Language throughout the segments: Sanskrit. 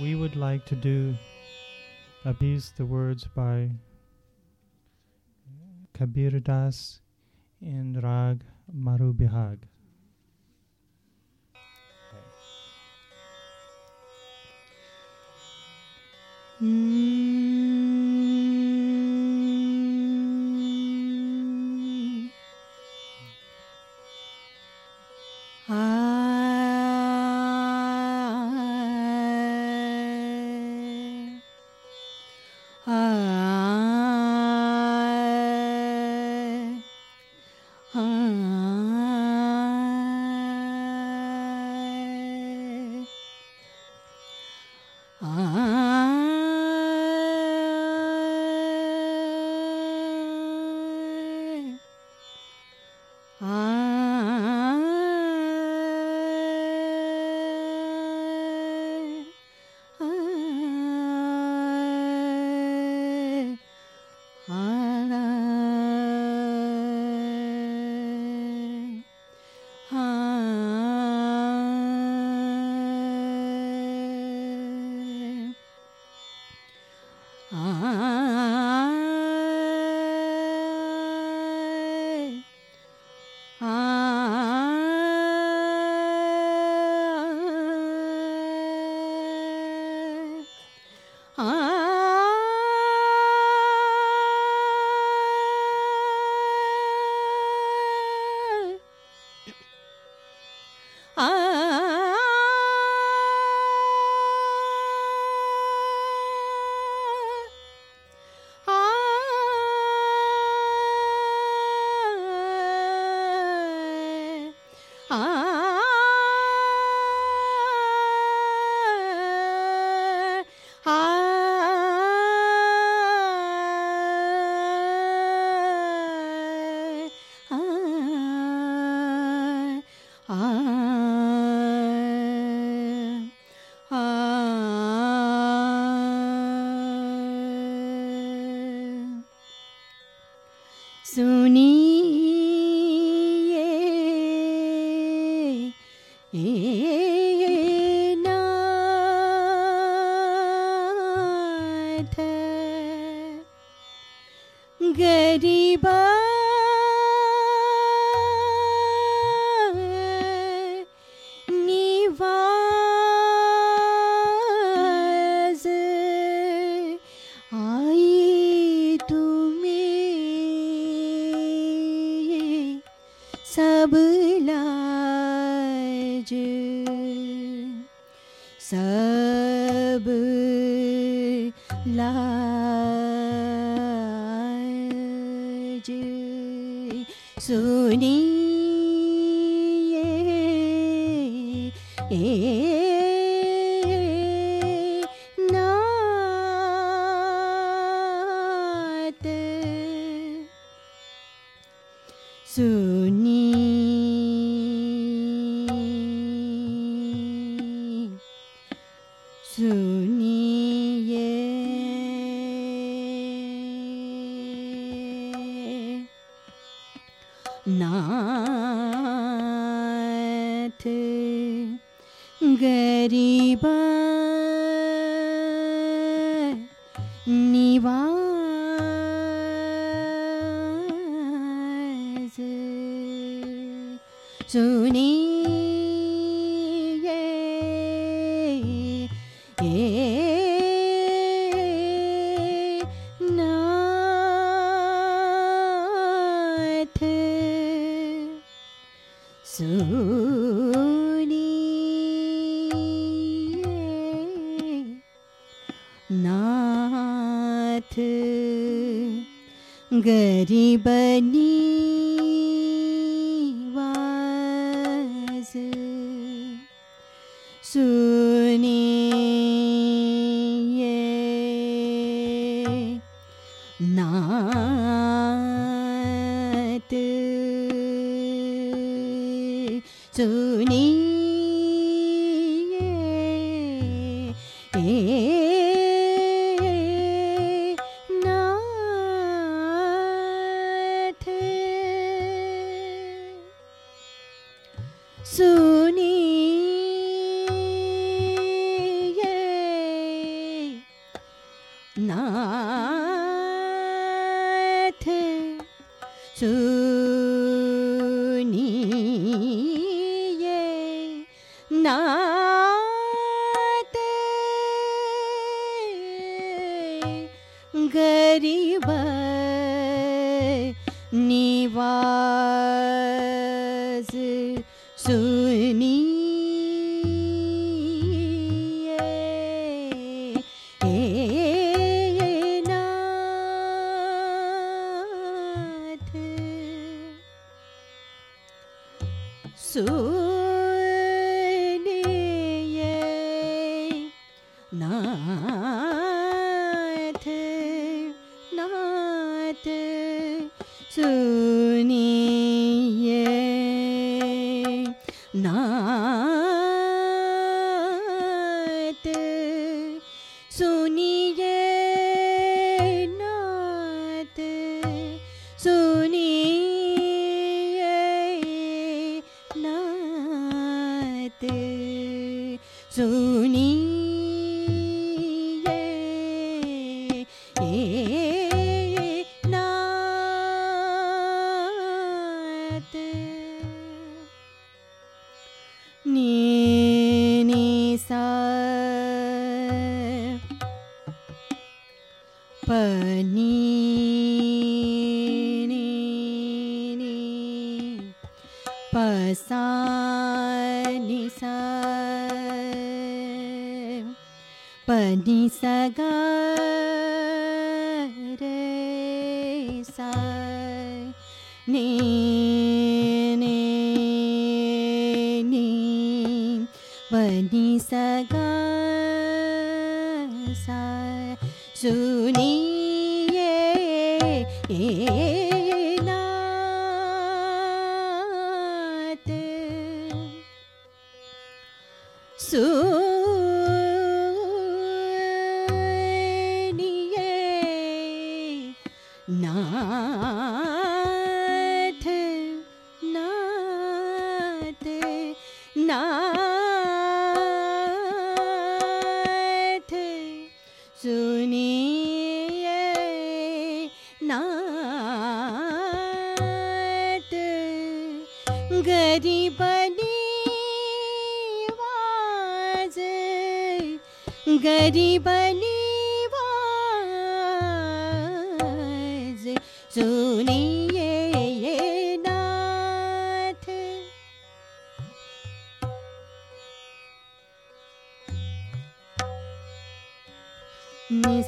we would like to do abuse the words by Kabir Das in Rag Marubihag. Mm. ಆ सुनिए नाथ गरीबा सुनिए नाथ गरीब निवा सूली नाथ गरीबनी। 主に。नाते गरीबा सुनी pani sa ga sa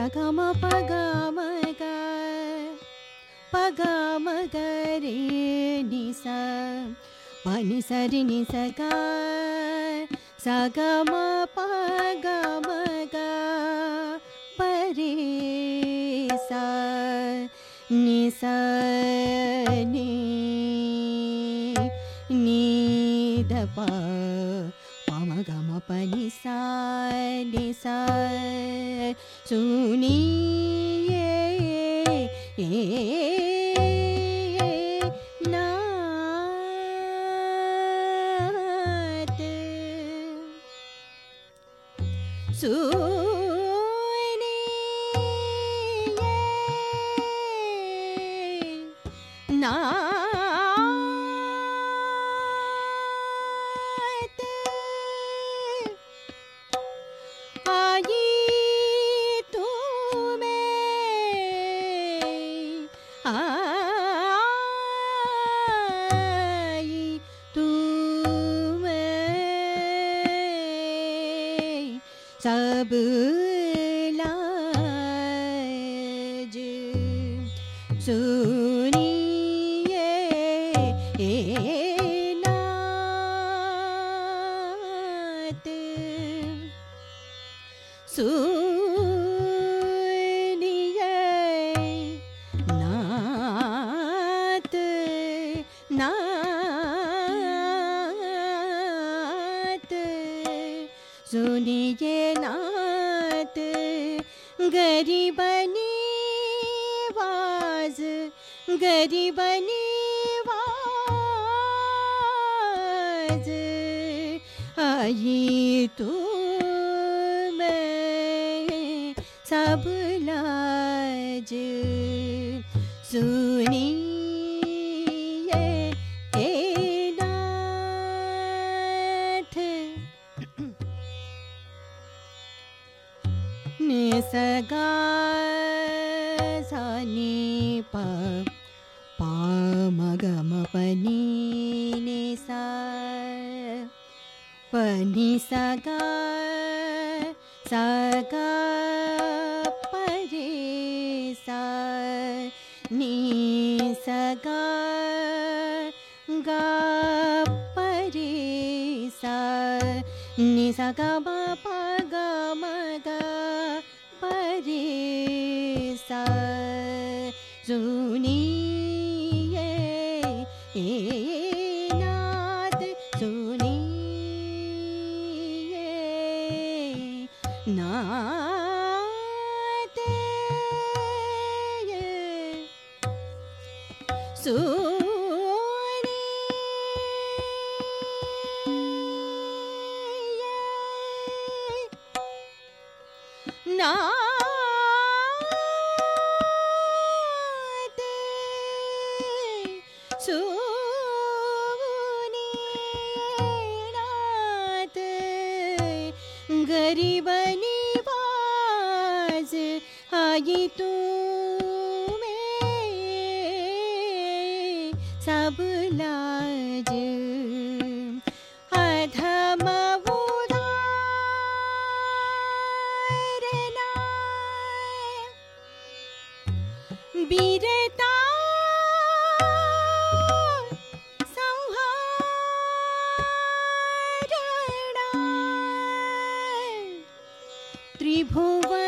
सगम पागाम पागमगारी नि सगा सगम पागमगरिसी नि पनिसा दिसा सुनि ए Hey. सा प नि स गा सा गा प रे सा नि स गा गा प रे सा नि स गा म प ग म ग प रे सा सुनी गरीबनी बाज आई तू त्रिभुवन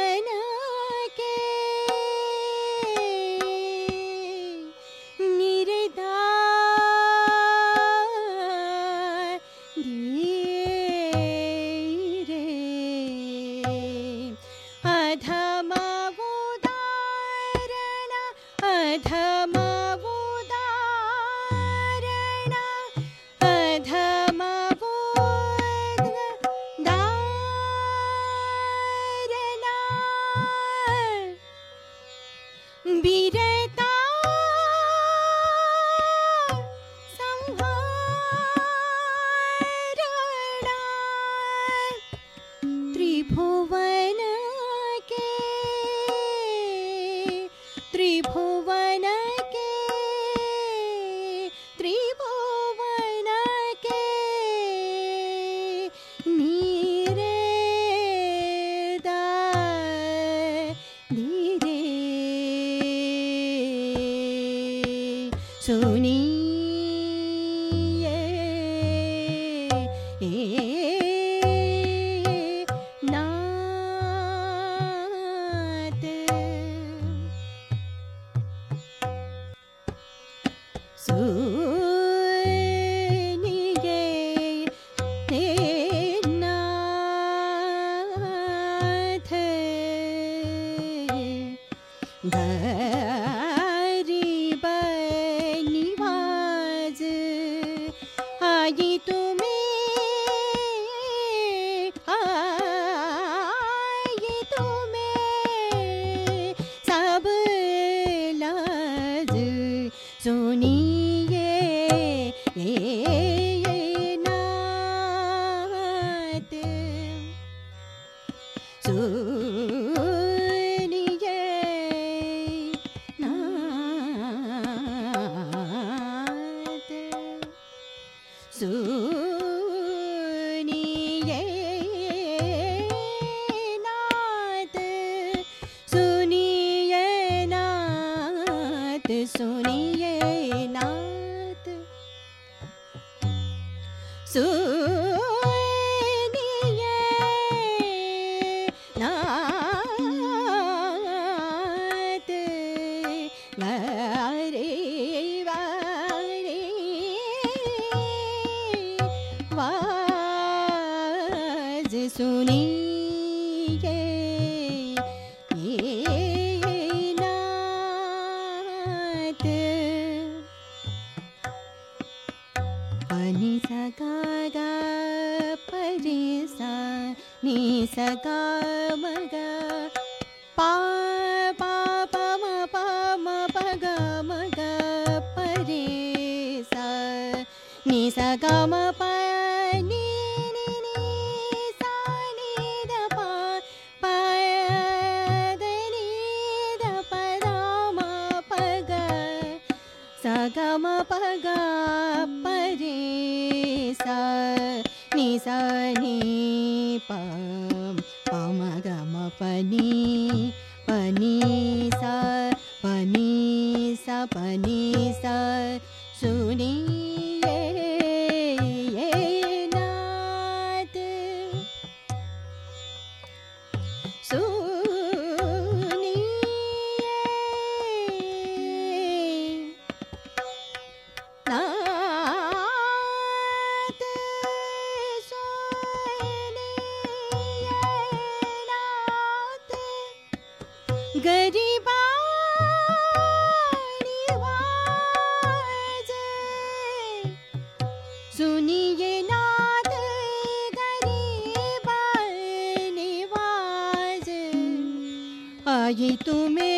सुनिए हे नाथ। गरीब सा नि सगा मग। पा पा प म प म प ग म ग परे सा नि सगा म पम पनी पनी सा पनी सा पनी सा सुनिए सुनिए नाद गरीबा निवाज आई तुम्हें